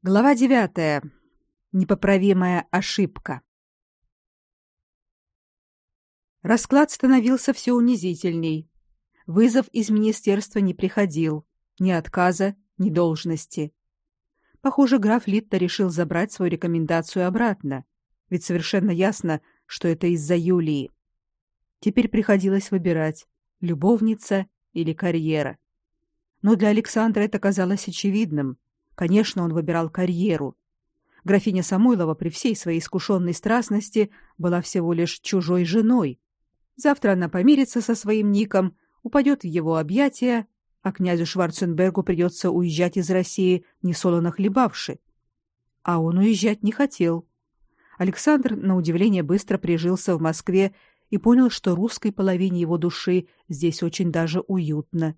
Глава девятая. Непоправимая ошибка. Расклад становился все унизительней. Вызов из министерства не приходил, ни отказа, ни должности. Похоже, граф Литта решил забрать свою рекомендацию обратно, ведь совершенно ясно, что это из-за Юлии. Теперь приходилось выбирать: любовница или карьера. Но для Александра это казалось очевидным. Конечно, он выбирал карьеру. Графиня Самойлова при всей своей искушенной страстности была всего лишь чужой женой. Завтра она помирится со своим Ником, упадет в его объятия, а князю Шварценбергу придется уезжать из России, не солоно хлебавши. А он уезжать не хотел. Александр, на удивление, быстро прижился в Москве и понял, что русской половине его души здесь очень даже уютно.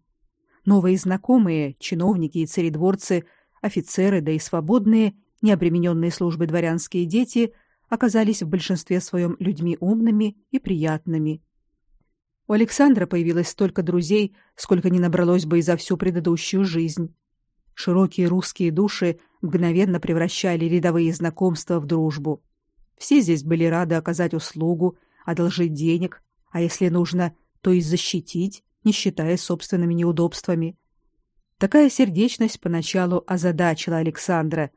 Новые знакомые, чиновники и царедворцы, офицеры, да и свободные, не обремененные службой дворянские дети оказались в большинстве своем людьми умными и приятными. У Александра появилось столько друзей, сколько не набралось бы и за всю предыдущую жизнь. Широкие русские души мгновенно превращали рядовые знакомства в дружбу. Все здесь были рады оказать услугу, одолжить денег, а если нужно, то и защитить, не считая собственными неудобствами. Такая сердечность поначалу озадачила Александра,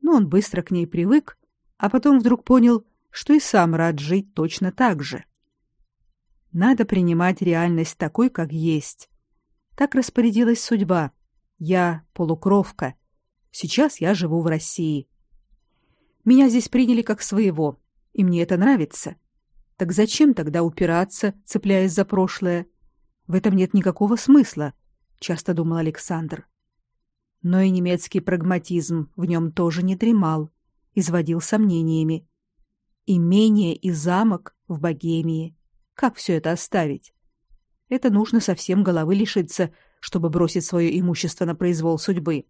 но он быстро к ней привык, а потом вдруг понял, что и сам рад жить точно так же. Надо принимать реальность такой, как есть. Так распорядилась судьба. Я полукровка. Сейчас я живу в России. Меня здесь приняли как своего, и мне это нравится. Так зачем тогда упираться, цепляясь за прошлое? В этом нет никакого смысла, часто думал Александр. Но и немецкий прагматизм в нем тоже не дремал, изводил сомнениями. Имение и замок в Богемии. Как все это оставить? Это нужно совсем головы лишиться, чтобы бросить свое имущество на произвол судьбы.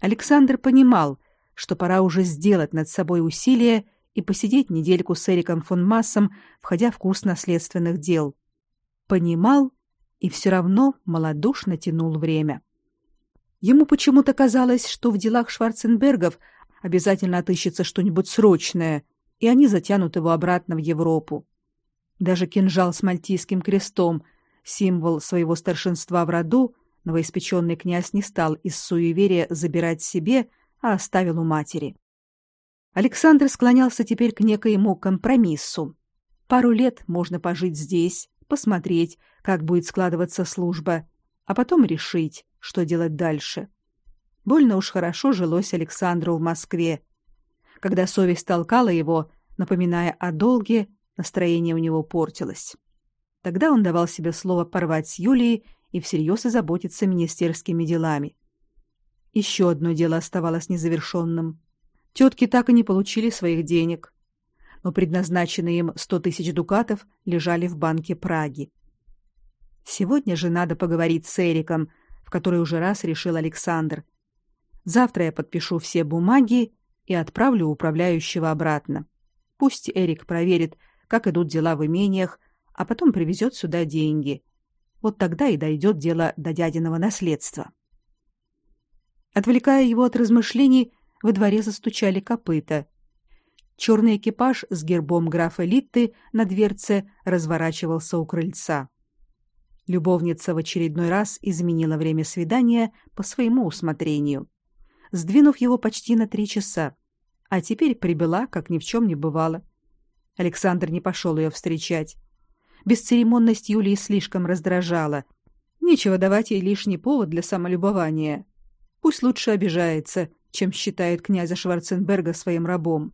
Александр понимал, что пора уже сделать над собой усилие и посидеть недельку с Эриком фон Массом, входя в курс наследственных дел. Понимал и все равно малодушно тянул время. Ему почему-то казалось, что в делах Шварценбергов обязательно отыщется что-нибудь срочное, и они затянут его обратно в Европу. Даже кинжал с мальтийским крестом, символ своего старшинства в роду, новоиспеченный князь не стал из суеверия забирать себе, а оставил у матери. Александр склонялся теперь к некоему компромиссу. Пару лет можно пожить здесь, посмотреть, как будет складываться служба, а потом решить, что делать дальше. Больно уж хорошо жилось Александру в Москве. Когда совесть толкала его, напоминая о долге, настроение у него портилось. Тогда он давал себе слово порвать с Юлией и всерьез озаботиться министерскими делами. Еще одно дело оставалось незавершенным. Тетки так и не получили своих денег, но предназначенные им сто тысяч дукатов лежали в банке Праги. Сегодня же надо поговорить с Эриком, в который уже раз решил Александр. Завтра я подпишу все бумаги и отправлю управляющего обратно. Пусть Эрик проверит, как идут дела в имениях, а потом привезет сюда деньги. Вот тогда и дойдет дело до дядиного наследства. Отвлекая его от размышлений, во дворе застучали копыта. Черный экипаж с гербом графа Литты на дверце разворачивался у крыльца. Любовница в очередной раз изменила время свидания по своему усмотрению, сдвинув его почти на три часа, а теперь прибыла, как ни в чем не бывало. Александр не пошел ее встречать. Бесцеремонность Юлии слишком раздражала. Нечего давать ей лишний повод для самолюбования. Пусть лучше обижается, чем считает князя Шварценберга своим рабом.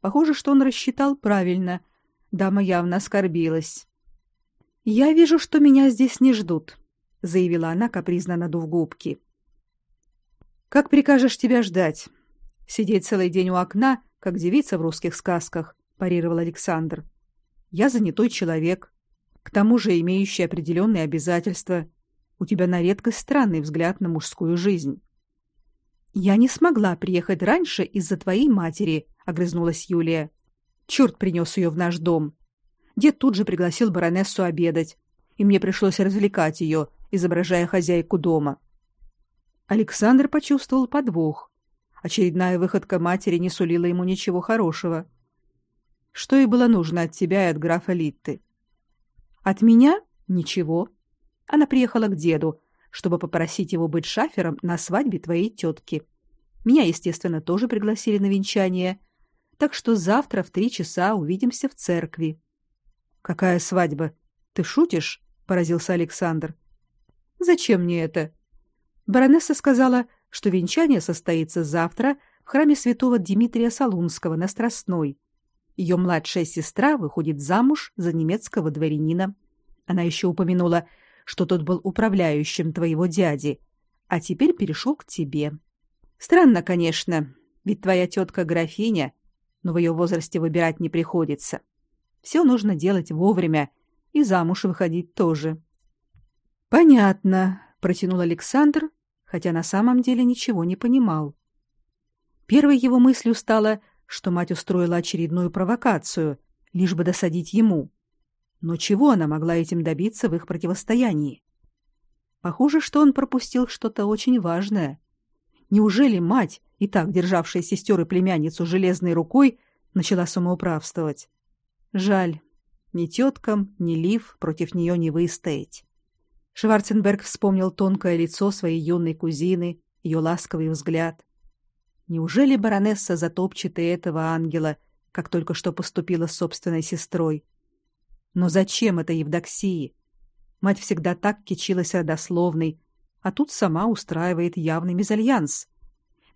Похоже, что он рассчитал правильно. Дама явно оскорбилась. Я вижу, что меня здесь не ждут, заявила она, капризно надув губки. Как прикажешь тебя ждать? Сидеть целый день у окна, как девица в русских сказках, парировал Александр. Я занятой человек, к тому же имеющий определенные обязательства. У тебя на редкость странный взгляд на мужскую жизнь. Я не смогла приехать раньше из-за твоей матери, огрызнулась Юлия. Черт принес ее в наш дом. Дед тут же пригласил баронессу обедать, и мне пришлось развлекать ее, изображая хозяйку дома. Александр почувствовал подвох. Очередная выходка матери не сулила ему ничего хорошего. Что ей было нужно от тебя и от графа Литты? От меня ничего. Она приехала к деду, чтобы попросить его быть шафером на свадьбе твоей тетки. Меня, естественно, тоже пригласили на венчание, так что завтра в три часа увидимся в церкви. Какая свадьба? Ты шутишь? поразился Александр. Зачем мне это? Баронесса сказала, что венчание состоится завтра в храме святого Дмитрия Солунского на Страстной. Ее младшая сестра выходит замуж за немецкого дворянина. Она еще упомянула, что тот был управляющим твоего дяди, а теперь перешел к тебе. Странно, конечно, ведь твоя тетка графиня, но в ее возрасте выбирать не приходится. Все нужно делать вовремя, и замуж выходить тоже. Понятно, протянул Александр, хотя на самом деле ничего не понимал. Первой его мыслью стало, что мать устроила очередную провокацию, лишь бы досадить ему. Но чего она могла этим добиться в их противостоянии? Похоже, что он пропустил что-то очень важное. Неужели мать, и так державшая сестер и племянницу железной рукой, начала самоуправствовать? Жаль, ни теткам, ни Лив против нее не выстоять. Шварценберг вспомнил тонкое лицо своей юной кузины, ее ласковый взгляд. Неужели баронесса затопчет и этого ангела, как только что поступила с собственной сестрой? Но зачем это Евдоксии? Мать всегда так кичилась родословной, а тут сама устраивает явный мезальянс.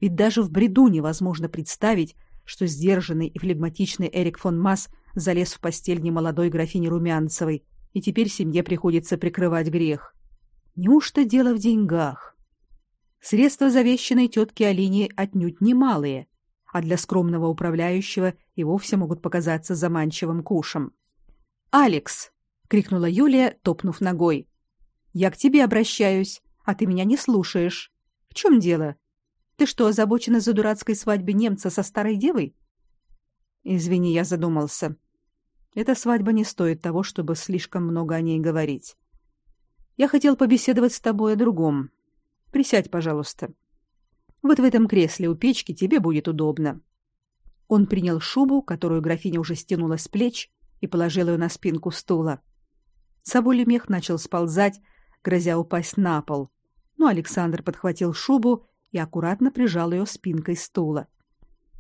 Ведь даже в бреду невозможно представить, что сдержанный и флегматичный Эрик фон Масс залез в постель немолодой графини Румянцевой, и теперь семье приходится прикрывать грех. Неужто дело в деньгах? Средства завещанной тетке Алине отнюдь немалые, а для скромного управляющего и вовсе могут показаться заманчивым кушем. «Алекс!» — крикнула Юлия, топнув ногой. «Я к тебе обращаюсь, а ты меня не слушаешь. В чем дело? Ты что, озабочена за дурацкой свадьбой немца со старой девой?» «Извини, я задумался. Эта свадьба не стоит того, чтобы слишком много о ней говорить. Я хотел побеседовать с тобой о другом. Присядь, пожалуйста. Вот в этом кресле у печки тебе будет удобно. Он принял шубу, которую графиня уже стянула с плеч, и положил ее на спинку стула. Соболий мех начал сползать, грозя упасть на пол. Но Александр подхватил шубу и аккуратно прижал ее спинкой стула.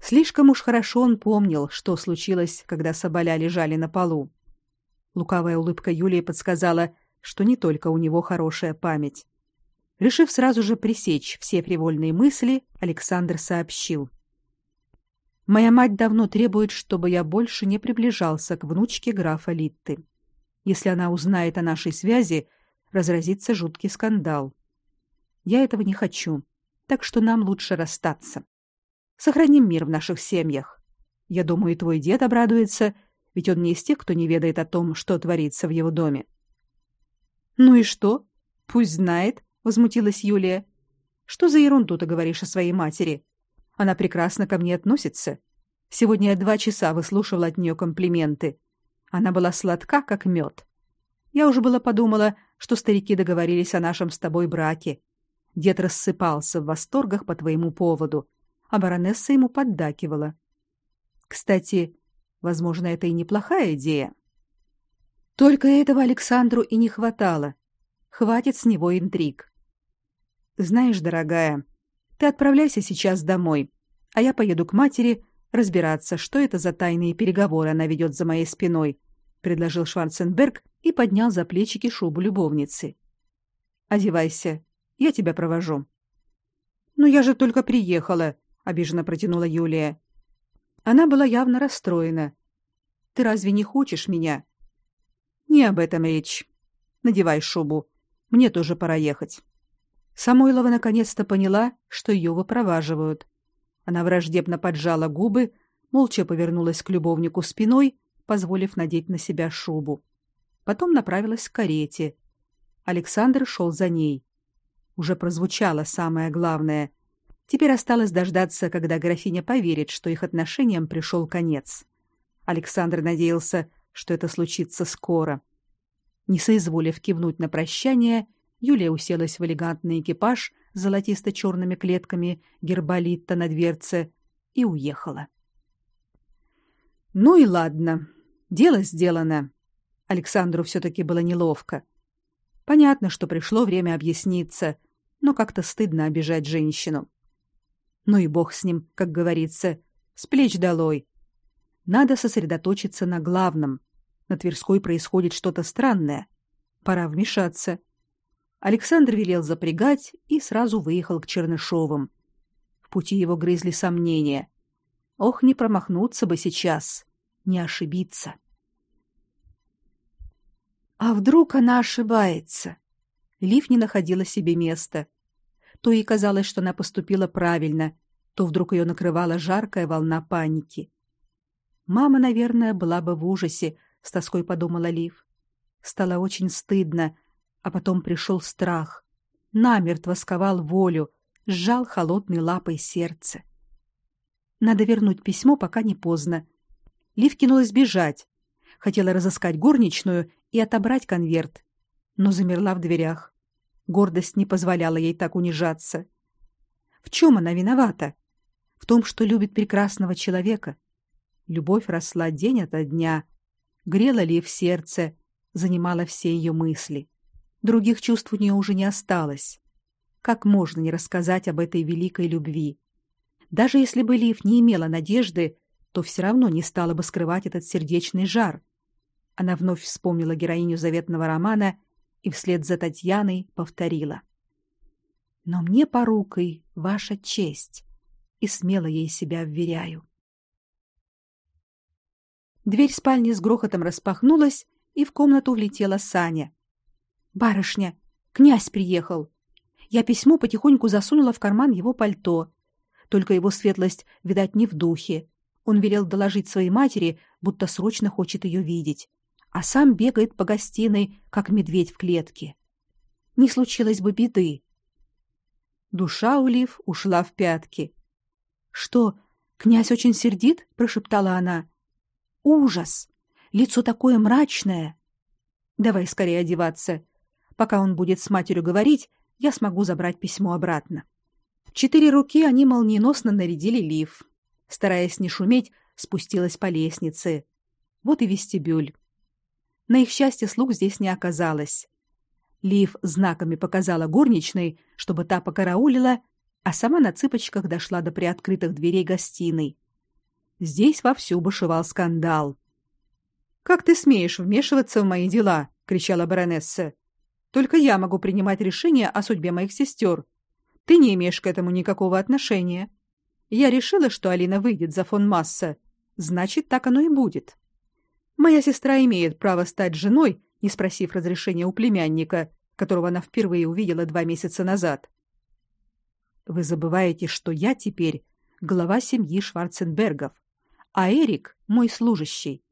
Слишком уж хорошо он помнил, что случилось, когда соболя лежали на полу. Лукавая улыбка Юлии подсказала, что не только у него хорошая память. Решив сразу же пресечь все привольные мысли, Александр сообщил: Моя мать давно требует, чтобы я больше не приближался к внучке графа Литты. Если она узнает о нашей связи, разразится жуткий скандал. Я этого не хочу, так что нам лучше расстаться. Сохраним мир в наших семьях. Я думаю, и твой дед обрадуется, ведь он не из тех, кто не ведает о том, что творится в его доме. Ну и что? Пусть знает, возмутилась Юлия. Что за ерунду ты говоришь о своей матери? Она прекрасно ко мне относится. Сегодня я два часа выслушивала от нее комплименты. Она была сладка, как мед. Я уже было подумала, что старики договорились о нашем с тобой браке. Дед рассыпался в восторгах по твоему поводу, а баронесса ему поддакивала. Кстати, возможно, это и неплохая идея. Только этого Александру и не хватало. Хватит с него интриг. Знаешь, дорогая, ты отправляйся сейчас домой, а я поеду к матери разбираться, что это за тайные переговоры она ведет за моей спиной, предложил Шварценберг и поднял за плечики шубу любовницы. Одевайся, я тебя провожу. Но я же только приехала, обиженно протянула Юлия. Она была явно расстроена. Ты разве не хочешь меня? Не об этом речь. Надевай шубу. Мне тоже пора ехать. Самойлова наконец-то поняла, что ее выпроваживают. Она враждебно поджала губы, молча повернулась к любовнику спиной, позволив надеть на себя шубу. Потом направилась к карете. Александр шел за ней. Уже прозвучало самое главное. Теперь осталось дождаться, когда графиня поверит, что их отношениям пришел конец. Александр надеялся, что это случится скоро. Не соизволив кивнуть на прощание, Юлия уселась в элегантный экипаж с золотисто-черными клетками герболитта на дверце и уехала. Ну и ладно, дело сделано. Александру все таки было неловко. Понятно, что пришло время объясниться, но как-то стыдно обижать женщину. Ну и бог с ним, как говорится, с плеч долой. Надо сосредоточиться на главном. На Тверской происходит что-то странное. Пора вмешаться. Александр велел запрягать и сразу выехал к Чернышовым. В пути его грызли сомнения. Ох, не промахнуться бы сейчас, не ошибиться. А вдруг она ошибается? Лив не находила себе места. То ей казалось, что она поступила правильно, то вдруг ее накрывала жаркая волна паники. Мама, наверное, была бы в ужасе, с тоской подумала Лив. Стало очень стыдно, а потом пришел страх. Намертво сковал волю, сжал холодной лапой сердце. Надо вернуть письмо, пока не поздно. Лив кинулась бежать. Хотела разыскать горничную и отобрать конверт, но замерла в дверях. Гордость не позволяла ей так унижаться. В чем она виновата? В том, что любит прекрасного человека. Любовь росла день ото дня, грела ли в сердце, занимала все ее мысли. Других чувств у нее уже не осталось. Как можно не рассказать об этой великой любви? Даже если бы Лив не имела надежды, то все равно не стала бы скрывать этот сердечный жар. Она вновь вспомнила героиню заветного романа и вслед за Татьяной повторила: "Но мне порукой ваша честь, и смело ей себя вверяю". Дверь спальни с грохотом распахнулась, и в комнату влетела Саня. Барышня, князь приехал. Я письмо потихоньку засунула в карман его пальто. Только его светлость, видать, не в духе. Он велел доложить своей матери, будто срочно хочет ее видеть, а сам бегает по гостиной, как медведь в клетке. Не случилось бы беды. Душа Улив ушла в пятки. Что, князь очень сердит? прошептала она. Ужас! Лицо такое мрачное. Давай скорее одеваться. Пока он будет с матерью говорить, я смогу забрать письмо обратно. В четыре руки они молниеносно нарядили лиф. Стараясь не шуметь, спустилась по лестнице. Вот и вестибюль. На их счастье слуг здесь не оказалось. Лив знаками показала горничной, чтобы та покараулила, а сама на цыпочках дошла до приоткрытых дверей гостиной. Здесь вовсю бушевал скандал. Как ты смеешь вмешиваться в мои дела, кричала баронесса. Только я могу принимать решения о судьбе моих сестер. Ты не имеешь к этому никакого отношения. Я решила, что Алина выйдет за фон Масса. Значит, так оно и будет. Моя сестра имеет право стать женой, не спросив разрешения у племянника, которого она впервые увидела два месяца назад. Вы забываете, что я теперь глава семьи Шварценбергов, а Эрик мой служащий.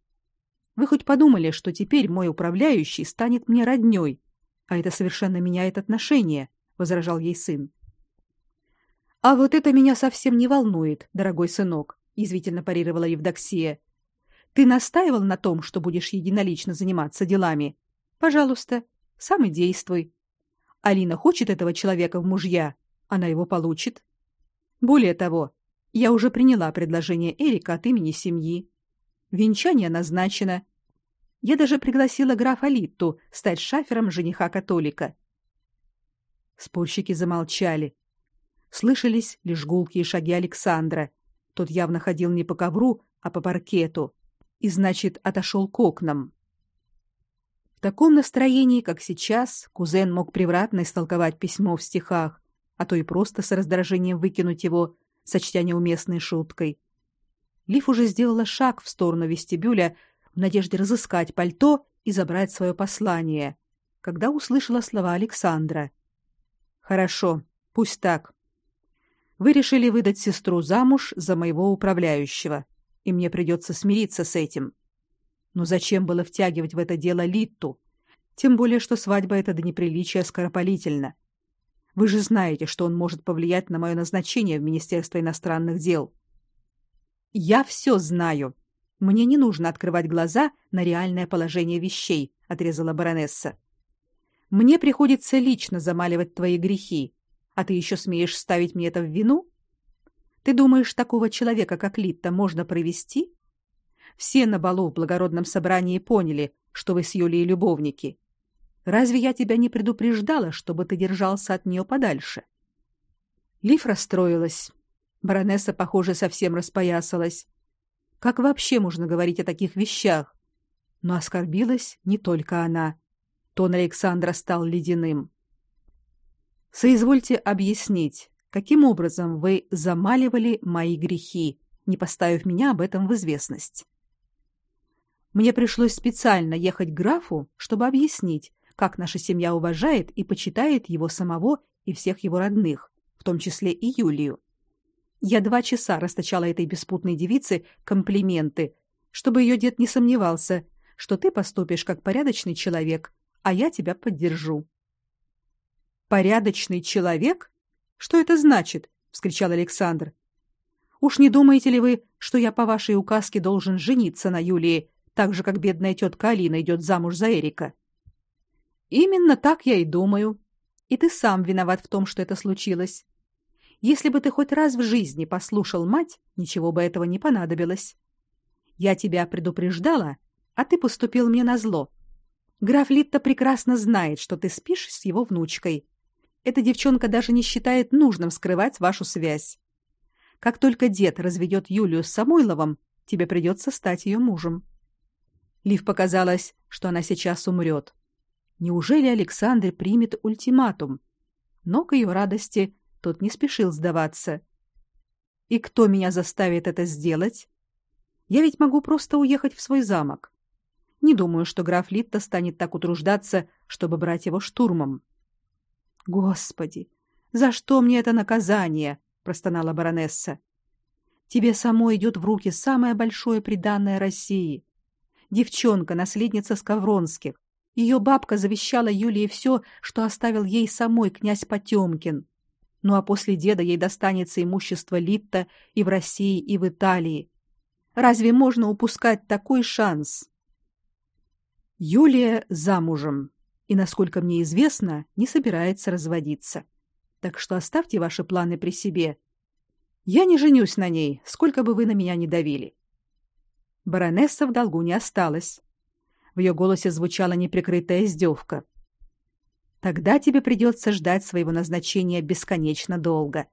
Вы хоть подумали, что теперь мой управляющий станет мне роднёй? А это совершенно меняет отношения, возражал ей сын. А вот это меня совсем не волнует, дорогой сынок, извитильно парировала Евдоксия. Ты настаивал на том, что будешь единолично заниматься делами. Пожалуйста, сам и действуй. Алина хочет этого человека в мужья, она его получит. Более того, я уже приняла предложение Эрика от имени семьи. Венчание назначено, я даже пригласила графа Литту стать шафером жениха-католика. Спорщики замолчали. Слышались лишь гулкие шаги Александра. Тот явно ходил не по ковру, а по паркету, и значит, отошел к окнам. В таком настроении, как сейчас, кузен мог превратно истолковать письмо в стихах, а то и просто с раздражением выкинуть его, сочтя неуместной шуткой. Лив уже сделала шаг в сторону вестибюля, в надежде разыскать пальто и забрать свое послание, когда услышала слова Александра. Хорошо, пусть так. Вы решили выдать сестру замуж за моего управляющего, и мне придется смириться с этим. Но зачем было втягивать в это дело Литту? Тем более, что свадьба это до неприличия скоропалительно. Вы же знаете, что он может повлиять на мое назначение в Министерство иностранных дел. Я все знаю, мне не нужно открывать глаза на реальное положение вещей, отрезала баронесса. Мне приходится лично замаливать твои грехи, а ты еще смеешь ставить мне это в вину? Ты думаешь, такого человека, как Литта, можно провести? Все на балу в благородном собрании поняли, что вы с Юлией любовники. Разве я тебя не предупреждала, чтобы ты держался от нее подальше? Лив расстроилась. Баронесса, похоже, совсем распоясалась. Как вообще можно говорить о таких вещах? Но оскорбилась не только она. Тон Александра стал ледяным. Соизвольте объяснить, каким образом вы замаливали мои грехи, не поставив меня об этом в известность. Мне пришлось специально ехать к графу, чтобы объяснить, как наша семья уважает и почитает его самого и всех его родных, в том числе и Юлию. Я два часа расточала этой беспутной девице комплименты, чтобы ее дед не сомневался, что ты поступишь как порядочный человек а я тебя поддержу. Порядочный человек? Что это значит? вскричал Александр. Уж не думаете ли вы, что я по вашей указке должен жениться на Юлии, так же как бедная тетка Алина идет замуж за Эрика? Именно так я и думаю. И ты сам виноват в том, что это случилось. Если бы ты хоть раз в жизни послушал мать, ничего бы этого не понадобилось. Я тебя предупреждала, а ты поступил мне назло. Граф Литта прекрасно знает, что ты спишь с его внучкой. Эта девчонка даже не считает нужным скрывать вашу связь. Как только дед разведет Юлию с Самойловым, тебе придется стать ее мужем. Лив показалось, что она сейчас умрет. Неужели Александр примет ультиматум? Но к ее радости тот не спешил сдаваться. И кто меня заставит это сделать? Я ведь могу просто уехать в свой замок. Не думаю, что граф Литта станет так утруждаться, чтобы брать его штурмом. Господи, за что мне это наказание? простонала баронесса. Тебе самой идет в руки самое большое приданое России. Девчонка, наследница Скавронских. Ее бабка завещала Юлии все, что оставил ей самой князь Потемкин. Ну а после деда ей достанется имущество Литта и в России, и в Италии. Разве можно упускать такой шанс? Юлия замужем и, насколько мне известно, не собирается разводиться. Так что оставьте ваши планы при себе. Я не женюсь на ней, сколько бы вы на меня ни давили. Баронесса в долгу не осталась. В ее голосе звучала неприкрытая издевка. Тогда тебе придется ждать своего назначения бесконечно долго.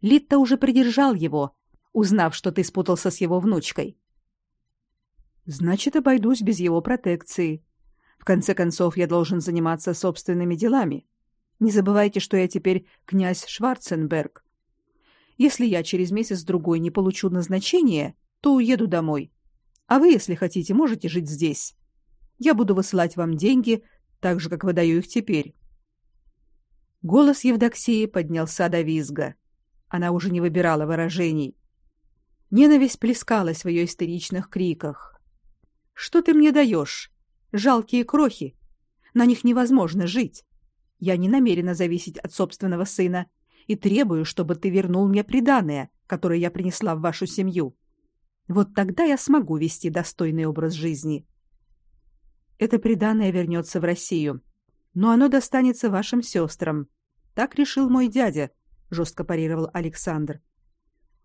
Литта уже придержал его, узнав, что ты спутался с его внучкой. Значит, обойдусь без его протекции. В конце концов, я должен заниматься собственными делами. Не забывайте, что я теперь князь Шварценберг. Если я через месяц-другой не получу назначение, то уеду домой. А вы, если хотите, можете жить здесь. Я буду высылать вам деньги, так же, как выдаю их теперь. Голос Евдоксии поднялся до визга. Она уже не выбирала выражений. Ненависть плескалась в ее истеричных криках. Что ты мне даешь? Жалкие крохи. На них невозможно жить. Я не намерена зависеть от собственного сына и требую, чтобы ты вернул мне приданое, которое я принесла в вашу семью. Вот тогда я смогу вести достойный образ жизни. Это приданое вернется в Россию, но оно достанется вашим сестрам. Так решил мой дядя, жестко парировал Александр.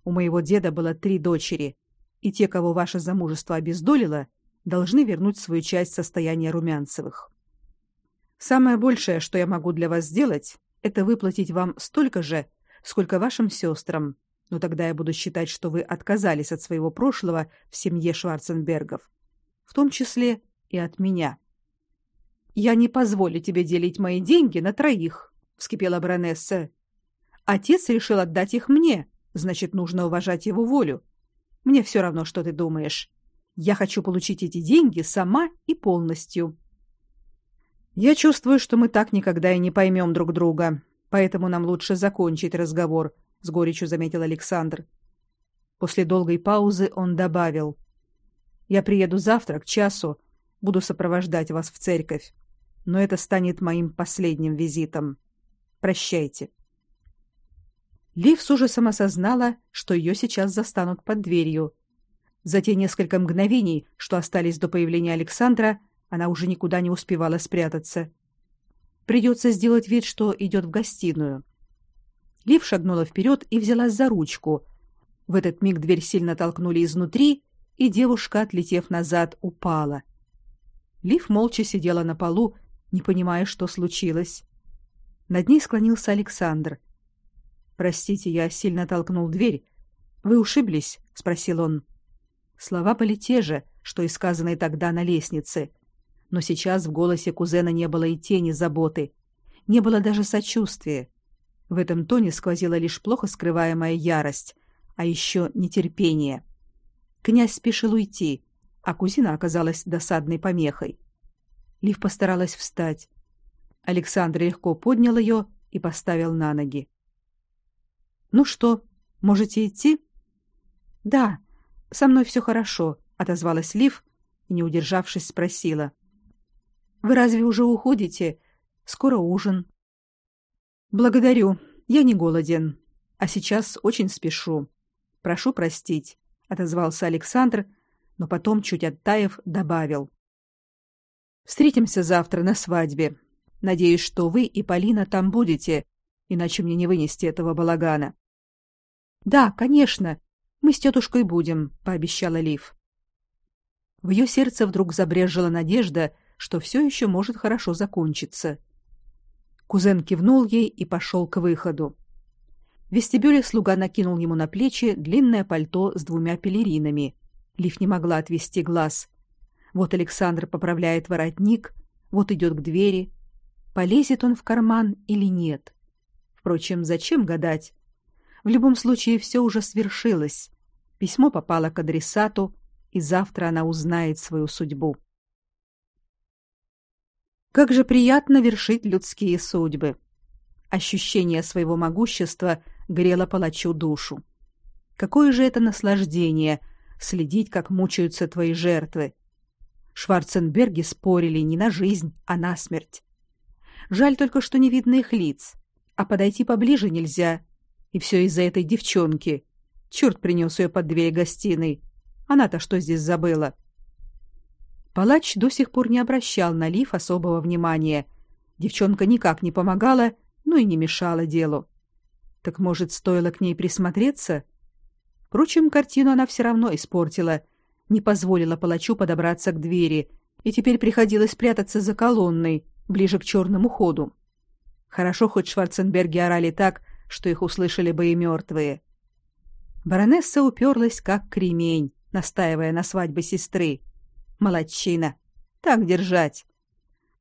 У моего деда было три дочери, и те, кого ваше замужество обездолило, должны вернуть свою часть состояния Румянцевых. Самое большее, что я могу для вас сделать, это выплатить вам столько же, сколько вашим сестрам. Но тогда я буду считать, что вы отказались от своего прошлого в семье Шварценбергов, в том числе и от меня. Я не позволю тебе делить мои деньги на троих, вскипела баронесса. Отец решил отдать их мне, значит, нужно уважать его волю. Мне все равно, что ты думаешь. Я хочу получить эти деньги сама и полностью. Я чувствую, что мы так никогда и не поймем друг друга, поэтому нам лучше закончить разговор, с горечью заметил Александр. После долгой паузы он добавил: Я приеду завтра к часу, буду сопровождать вас в церковь, но это станет моим последним визитом. Прощайте. Лив с ужасом осознала, что ее сейчас застанут под дверью, за те несколько мгновений, что остались до появления Александра, она уже никуда не успевала спрятаться. Придется сделать вид, что идет в гостиную. Лив шагнула вперед и взялась за ручку. В этот миг дверь сильно толкнули изнутри, и девушка, отлетев назад, упала. Лив молча сидела на полу, не понимая, что случилось. Над ней склонился Александр. Простите, я сильно толкнул дверь. Вы ушиблись? спросил он. Слова были те же, что и сказанные тогда на лестнице, но сейчас в голосе кузена не было и тени заботы, не было даже сочувствия. В этом тоне сквозила лишь плохо скрываемая ярость, а еще нетерпение. Князь спешил уйти, а кузина оказалась досадной помехой. Лив постаралась встать. Александр легко поднял ее и поставил на ноги. Ну что, можете идти? Да, со мной все хорошо, отозвалась Лив и, не удержавшись, спросила: Вы разве уже уходите? Скоро ужин. Благодарю. Я не голоден, а сейчас очень спешу. Прошу простить, отозвался Александр, но потом чуть оттаив добавил: Встретимся завтра на свадьбе. Надеюсь, что вы и Полина там будете, иначе мне не вынести этого балагана. Да, конечно. Мы с тетушкой будем, пообещала Лив. В ее сердце вдруг забрежила надежда, что все еще может хорошо закончиться. Кузен кивнул ей и пошел к выходу. В вестибюле слуга накинул ему на плечи длинное пальто с двумя пелеринами. Лив не могла отвести глаз. Вот Александр поправляет воротник, вот идет к двери. Полезет он в карман или нет? Впрочем, зачем гадать? В любом случае все уже свершилось. Письмо попало к адресату, и завтра она узнает свою судьбу. Как же приятно вершить людские судьбы. Ощущение своего могущества грело палачу душу. Какое же это наслаждение следить, как мучаются твои жертвы. Шварценберги спорили не на жизнь, а на смерть. Жаль только, что не видно их лиц, а подойти поближе нельзя. И все из-за этой девчонки. Черт принес ее под дверь гостиной. Она-то что здесь забыла? Палач до сих пор не обращал на Лив особого внимания. Девчонка никак не помогала, ну и не мешала делу. Так может, стоило к ней присмотреться? Впрочем, картину она все равно испортила, не позволила палачу подобраться к двери, и теперь приходилось прятаться за колонной, ближе к черному ходу. Хорошо хоть Шварценберги орали так, что их услышали бы и мертвые. Баронесса уперлась как кремень, настаивая на свадьбе сестры. Молодчина. Так держать.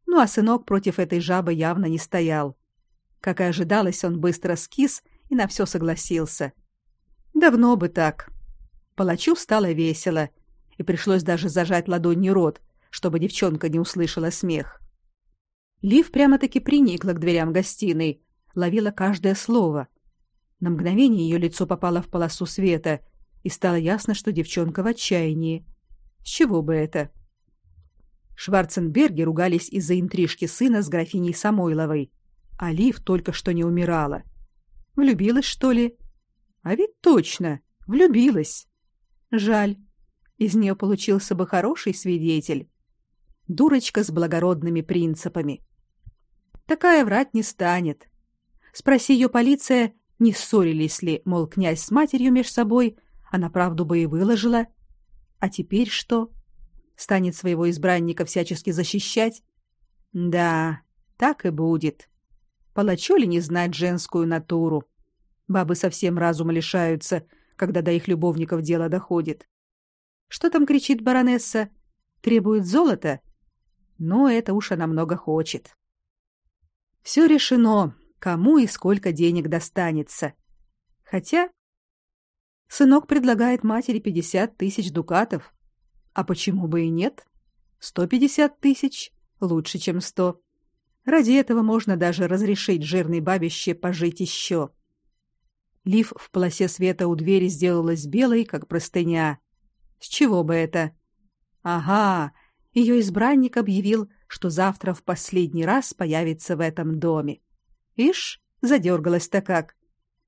Ну а сынок против этой жабы явно не стоял. Как и ожидалось, он быстро скис и на все согласился. Давно бы так. Палачу стало весело, и пришлось даже зажать ладонью рот, чтобы девчонка не услышала смех. Лив прямо-таки приникла к дверям гостиной, ловила каждое слово. На мгновение ее лицо попало в полосу света, и стало ясно, что девчонка в отчаянии. С чего бы это? Шварценберги ругались из-за интрижки сына с графиней Самойловой. А Лив только что не умирала. Влюбилась, что ли? А ведь точно, влюбилась. Жаль. Из нее получился бы хороший свидетель. Дурочка с благородными принципами. Такая врать не станет. Спроси ее полиция, не ссорились ли, мол, князь с матерью меж собой, она правду бы и выложила. А теперь что? Станет своего избранника всячески защищать? Да, так и будет. Палачу ли не знать женскую натуру? Бабы совсем разума лишаются, когда до их любовников дело доходит. Что там кричит баронесса? Требует золота? Но это уж она много хочет. Все решено, кому и сколько денег достанется. Хотя Сынок предлагает матери пятьдесят тысяч дукатов. А почему бы и нет? Сто пятьдесят тысяч лучше, чем сто. Ради этого можно даже разрешить жирной бабище пожить еще. Лив в полосе света у двери сделалась белой, как простыня. С чего бы это? Ага, ее избранник объявил, что завтра в последний раз появится в этом доме. Ишь, задергалась-то как.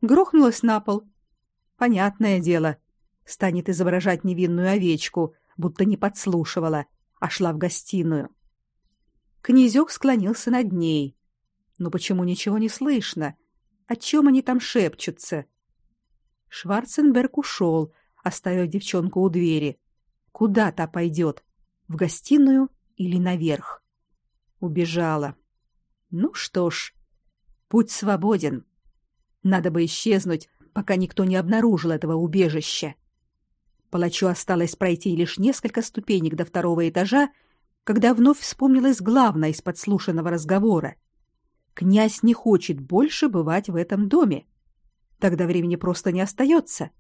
Грохнулась на пол Понятное дело, станет изображать невинную овечку, будто не подслушивала, а шла в гостиную. Князёк склонился над ней. Но почему ничего не слышно? О чем они там шепчутся? Шварценберг ушел, оставив девчонку у двери. Куда та пойдет? В гостиную или наверх? Убежала. Ну что ж, путь свободен. Надо бы исчезнуть, пока никто не обнаружил этого убежища. Палачу осталось пройти лишь несколько ступенек до второго этажа, когда вновь вспомнилось главное из подслушанного разговора. Князь не хочет больше бывать в этом доме. Тогда времени просто не остается.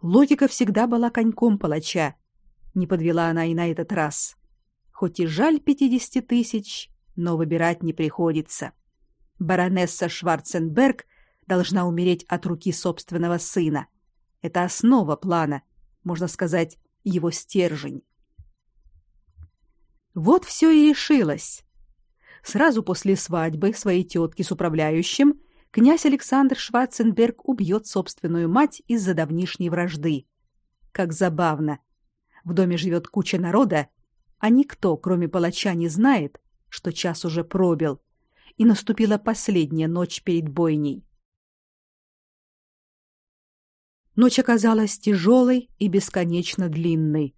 Логика всегда была коньком палача. Не подвела она и на этот раз. Хоть и жаль пятидесяти тысяч, но выбирать не приходится. Баронесса Шварценберг должна умереть от руки собственного сына. Это основа плана, можно сказать, его стержень. Вот все и решилось. Сразу после свадьбы своей тетки с управляющим князь Александр Шварценберг убьет собственную мать из-за давнишней вражды. Как забавно. В доме живет куча народа, а никто, кроме палача, не знает, что час уже пробил, и наступила последняя ночь перед бойней. Ночь оказалась тяжелой и бесконечно длинной.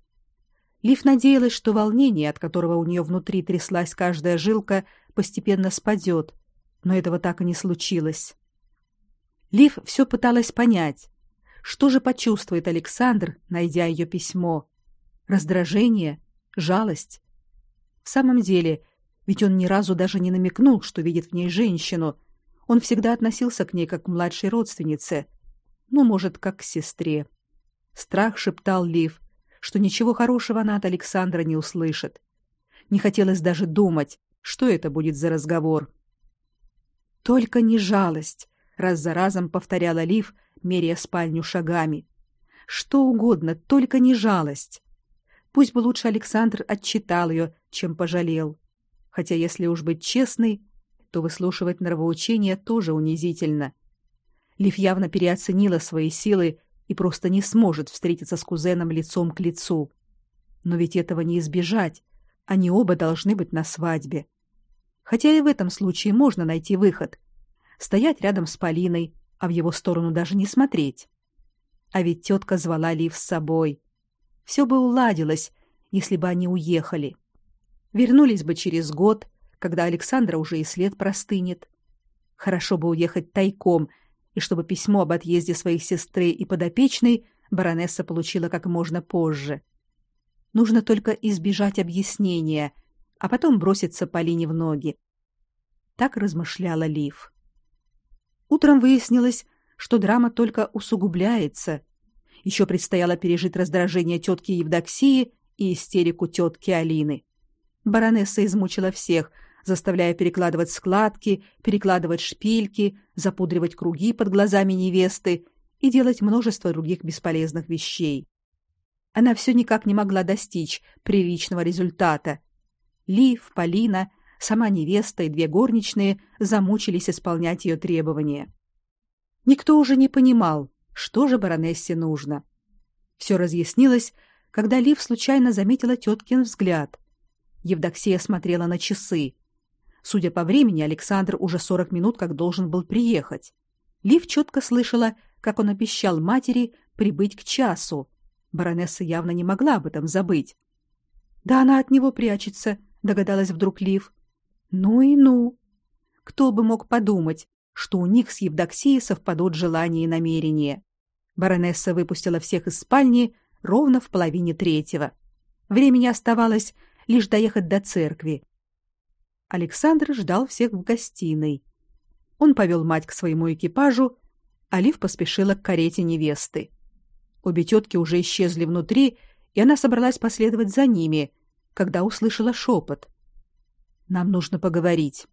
Лив надеялась, что волнение, от которого у нее внутри тряслась каждая жилка, постепенно спадет, но этого так и не случилось. Лив все пыталась понять, что же почувствует Александр, найдя ее письмо. Раздражение, жалость. В самом деле, ведь он ни разу даже не намекнул, что видит в ней женщину. Он всегда относился к ней как к младшей родственнице, ну, может, как к сестре. Страх шептал Лив, что ничего хорошего она от Александра не услышит. Не хотелось даже думать, что это будет за разговор. Только не жалость, раз за разом повторяла Лив, меряя спальню шагами. Что угодно, только не жалость. Пусть бы лучше Александр отчитал ее, чем пожалел. Хотя, если уж быть честной, то выслушивать нравоучения тоже унизительно. Лив явно переоценила свои силы и просто не сможет встретиться с кузеном лицом к лицу. Но ведь этого не избежать. Они оба должны быть на свадьбе. Хотя и в этом случае можно найти выход. Стоять рядом с Полиной, а в его сторону даже не смотреть. А ведь тетка звала Лив с собой. Все бы уладилось, если бы они уехали. Вернулись бы через год, когда Александра уже и след простынет. Хорошо бы уехать тайком и чтобы письмо об отъезде своих сестры и подопечной баронесса получила как можно позже. Нужно только избежать объяснения, а потом броситься Полине в ноги. Так размышляла Лив. Утром выяснилось, что драма только усугубляется. Еще предстояло пережить раздражение тетки Евдоксии и истерику тетки Алины. Баронесса измучила всех — заставляя перекладывать складки, перекладывать шпильки, запудривать круги под глазами невесты и делать множество других бесполезных вещей. Она все никак не могла достичь приличного результата. Лив, Полина, сама невеста и две горничные замучились исполнять ее требования. Никто уже не понимал, что же баронессе нужно. Все разъяснилось, когда Лив случайно заметила теткин взгляд. Евдоксия смотрела на часы. Судя по времени, Александр уже 40 минут как должен был приехать. Лив четко слышала, как он обещал матери прибыть к часу. Баронесса явно не могла об этом забыть. Да она от него прячется, догадалась вдруг Лив. Ну и ну. Кто бы мог подумать, что у них с Евдоксией совпадут желания и намерения. Баронесса выпустила всех из спальни ровно в половине третьего. Времени оставалось лишь доехать до церкви, Александр ждал всех в гостиной. Он повел мать к своему экипажу, а Лив поспешила к карете невесты. Обе тетки уже исчезли внутри, и она собралась последовать за ними, когда услышала шепот. «Нам нужно поговорить.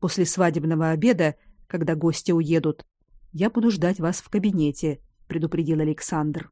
После свадебного обеда, когда гости уедут, я буду ждать вас в кабинете», — предупредил Александр.